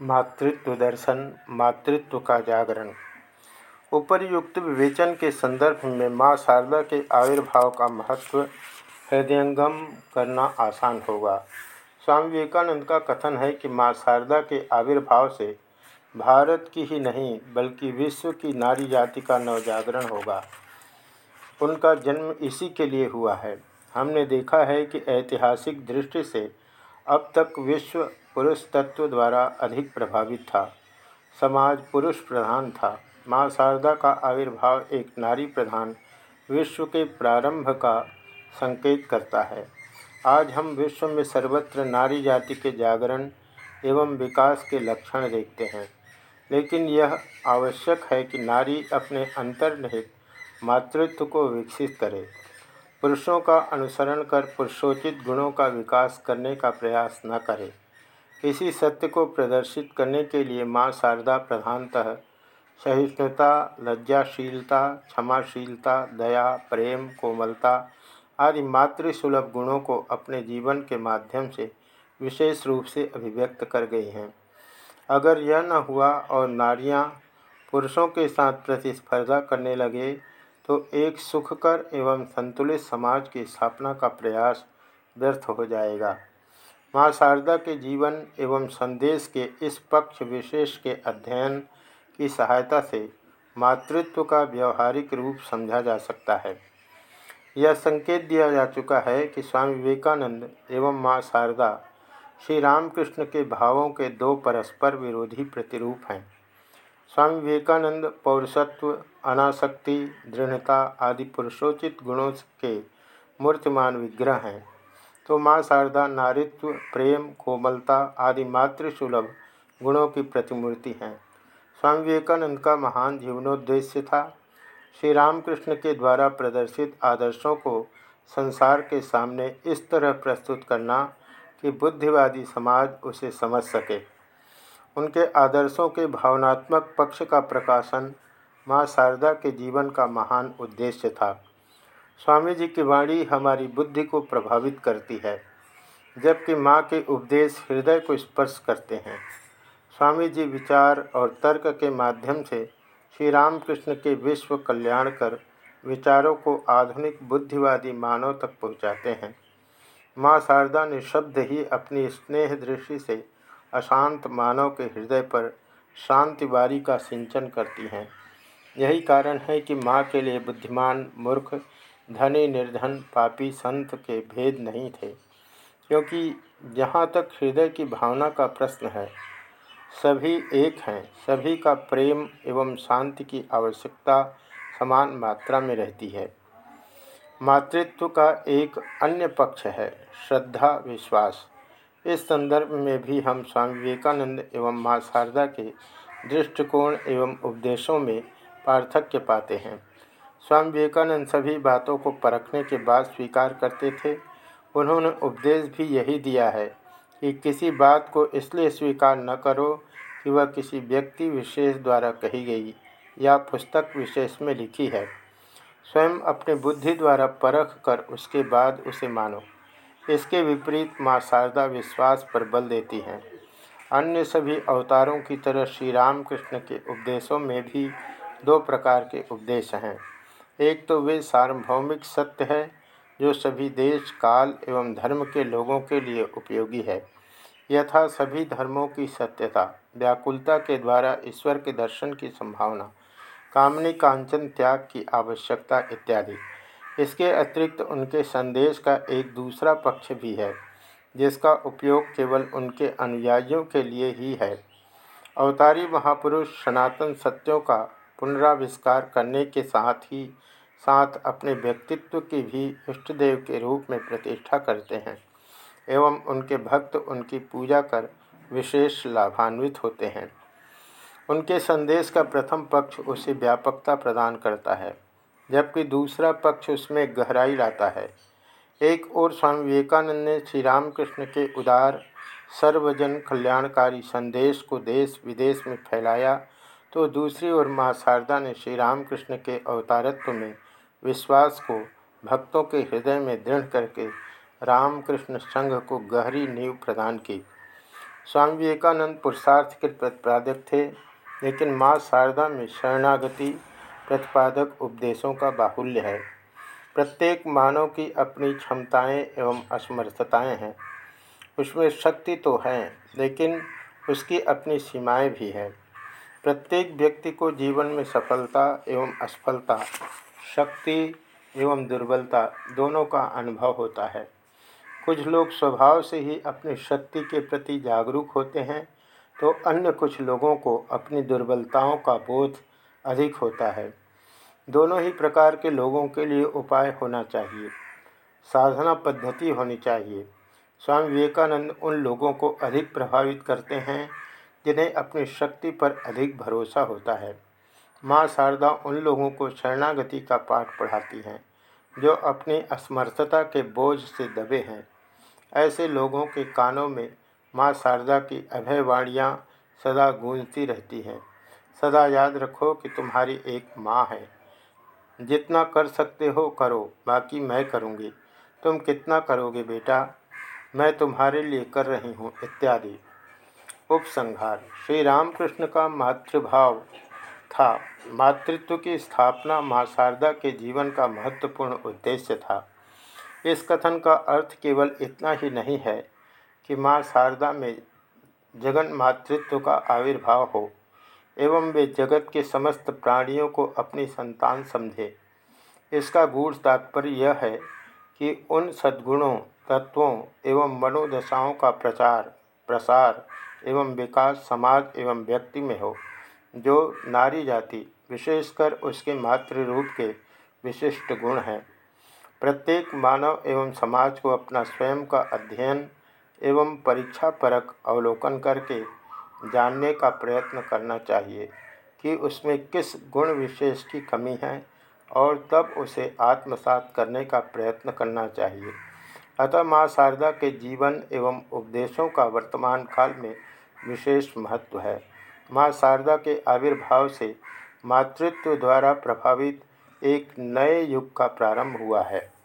मातृत्व दर्शन मातृत्व का जागरण। उपरयुक्त विवेचन के संदर्भ में माँ शारदा के आविर्भाव का महत्व हृदयंगम करना आसान होगा। स्वामी विवेकानंद का कथन है कि माँ शारदा के आविर्भाव से भारत की ही नहीं, बल्कि विश्व की नारी जाति का नवजागरण होगा। उनका जन्म इसी के लिए हुआ है। हमने देखा है कि ऐतिहासिक दृष्टि से अब तक विश्व पुरुष तत्व द्वारा अधिक प्रभावित था। समाज पुरुष प्रधान था। माँ शारदा का आविर्भाव एक नारी प्रधान विश्व के प्रारंभ का संकेत करता है। आज हम विश्व में सर्वत्र नारी जाति के जागरण एवं विकास के लक्षण देखते हैं। लेकिन यह आवश्यक है कि नारी अपने अंतर्निहित मातृत्व को विकसित करे। पुरुषों का अनुसरण कर पुरुषोचित गुणों का विकास करने का प्रयास न करे। इसी सत्य को प्रदर्शित करने के लिए माँ शारदा प्रधानतः सहिष्णुता, लज्जाशीलता, क्षमाशीलता, दया, प्रेम, कोमलता आदि मातृसुलभ गुणों को अपने जीवन के माध्यम से विशेष रूप से अभिव्यक्त कर गई हैं। अगर यह न हुआ और नारियाँ पुरुषों के साथ प्रतिस्पर्धा करने लगे तो एक सुखकर एवं संतुलित समाज की स्थापना का प्रयास व्यर्थ हो जाएगा। माँ शारदा के जीवन एवं संदेश के इस पक्ष विशेष के अध्ययन की सहायता से मातृत्व का व्यवहारिक रूप समझा जा सकता है। यह संकेत दिया जा चुका है कि स्वामी विवेकानंद एवं माँ शारदा श्री रामकृष्ण के भावों के दो परस्पर विरोधी प्रतिरूप हैं। स्वामी विवेकानंद पौरसत्व अनासक्ति, दृढ़ता आदि पुरुषोचित गुणों के मूर्तिमान विग्रह हैं। तो माँ शारदा, नारित्व, प्रेम, कोमलता आदि मातृसुलभ गुणों की प्रतिमूर्ति हैं। स्वामी विवेकानंद का महान जीवनोद्देश्य था। श्री रामकृष्ण के द्वारा प्रदर्शित आदर्शों को संसार के सामने इस तरह प्रस्तुत करना कि बुद्धिवादी समाज उसे समझ सके। उनके आदर्शों के भावनात्मक पक्ष का प्रकाशन माँ शारदा के जीवन का महान उद्देश्य था। स्वामी जी की वाणी हमारी बुद्धि को प्रभावित करती है, जबकि माँ के उपदेश हृदय को स्पर्श करते हैं। स्वामी जी विचार और तर्क के माध्यम से श्री रामकृष्ण के विश्व कल्याण कर विचारों को आधुनिक बुद्धिवादी मानव तक पहुँचाते हैं। माँ शारदा ने शब्द ही अपनी स्नेह दृष्टि से अशांत मानव के हृदय पर शांति बारी का सिंचन करती हैं। यही कारण है कि माँ के लिए बुद्धिमान, मूर्ख, धनी, निर्धन, पापी, संत के भेद नहीं थे, क्योंकि जहाँ तक हृदय की भावना का प्रश्न है, सभी एक हैं, सभी का प्रेम एवं शांति की आवश्यकता समान मात्रा में रहती है। मातृत्व का एक अन्य पक्ष है, श्रद्धा, विश्वास। इस संदर्भ में भी हम स्वामी विवेकानंद एवं माँ शारदा के दृष्टिकोण एवं उपदेशों में पार्थक्य पाते हैं। स्वामी विवेकानंद सभी बातों को परखने के बाद स्वीकार करते थे। उन्होंने उपदेश भी यही दिया है कि किसी बात को इसलिए स्वीकार न करो कि वह किसी व्यक्ति विशेष द्वारा कही गई या पुस्तक विशेष में लिखी है। स्वयं अपने बुद्धि द्वारा परख कर उसके बाद उसे मानो। इसके विपरीत माँ शारदा विश्वास पर बल देती हैं। अन्य सभी अवतारों की तरह श्री रामकृष्ण के उपदेशों में भी दो प्रकार के उपदेश हैं। एक तो वे सार्वभौमिक सत्य है, जो सभी देश, काल एवं धर्म के लोगों के लिए उपयोगी है। यथा सभी धर्मों की सत्यता, व्याकुलता के द्वारा ईश्वर के दर्शन की संभावना, कामनी कांचन त्याग की आवश्यकता इत्यादि। इसके अतिरिक्त उनके संदेश का एक दूसरा पक्ष भी है, जिसका उपयोग केवल उनके अनुयायियों के लिए ही है। अवतारी महापुरुष सनातन सत्यों का पुनराविष्कार करने के साथ ही साथ अपने व्यक्तित्व की भी इष्टदेव के रूप में प्रतिष्ठा करते हैं एवं उनके भक्त उनकी पूजा कर विशेष लाभान्वित होते हैं। उनके संदेश का प्रथम पक्ष उसे व्यापकता प्रदान करता है। जबकि दूसरा पक्ष उसमें गहराई लाता है। एक और स्वामी विवेकानंद ने श्री रामकृष्ण के उदार, सर्वजन कल्याणकारी संदेश को देश विदेश में फैलाया तो दूसरी ओर माँ शारदा ने श्री रामकृष्ण के अवतारत्व में विश्वास को भक्तों के हृदय में दृढ़ करके रामकृष्ण संघ को गहरी नींव प्रदान की। स्वामी विवेकानंद पुरुषार्थ के प्रतिपादक थे, लेकिन माँ शारदा में शरणागति प्रतिपादक उपदेशों का बाहुल्य है। प्रत्येक मानव की अपनी क्षमताएँ एवं असमर्थताएँ हैं। उसमें शक्ति तो है, लेकिन उसकी अपनी सीमाएँ भी हैं। प्रत्येक व्यक्ति को जीवन में सफलता एवं असफलता, शक्ति एवं दुर्बलता दोनों का अनुभव होता है। कुछ लोग स्वभाव से ही अपनी शक्ति के प्रति जागरूक होते हैं तो अन्य कुछ लोगों को अपनी दुर्बलताओं का बोध अधिक होता है। दोनों ही प्रकार के लोगों के लिए उपाय होना चाहिए। साधना पद्धति होनी चाहिए। स्वामी विवेकानंद उन लोगों को अधिक प्रभावित करते हैं, जिन्हें अपनी शक्ति पर अधिक भरोसा होता है। माँ शारदा उन लोगों को शरणागति का पाठ पढ़ाती हैं, जो अपनी असमर्थता के बोझ से दबे हैं। ऐसे लोगों के कानों में माँ शारदा की अभयवाणियाँ सदा गूंजती रहती हैं। सदा याद रखो कि तुम्हारी एक माँ है। जितना कर सकते हो करो, बाकी मैं करूँगी। तुम कितना करोगे बेटा? मैं तुम्हारे लिए कर रही हूँ इत्यादि। उपसंहार। श्री रामकृष्ण का मातृभाव था। मातृत्व की स्थापना माँ शारदा के जीवन का महत्वपूर्ण उद्देश्य था। इस कथन का अर्थ केवल इतना ही नहीं है कि माँ शारदा में जगन मातृत्व का आविर्भाव हो। एवं वे जगत के समस्त प्राणियों को अपनी संतान समझे। इसका गूढ़ तात्पर्य यह है कि उन सद्गुणों, तत्वों एवं मनोदशाओं का प्रचार, प्रसार एवं विकास समाज एवं व्यक्ति में हो, जो नारी जाति, विशेषकर उसके मातृ रूप के विशिष्ट गुण हैं। प्रत्येक मानव एवं समाज को अपना स्वयं का अध्ययन एवं परीक्षा परक अवलोकन करके जानने का प्रयत्न करना चाहिए कि उसमें किस गुण विशेष की कमी है और तब उसे आत्मसात करने का प्रयत्न करना चाहिए। अतः माँ शारदा के जीवन एवं उपदेशों का वर्तमान काल में विशेष महत्व है। माँ शारदा के आविर्भाव से मातृत्व द्वारा प्रभावित एक नए युग का प्रारंभ हुआ है।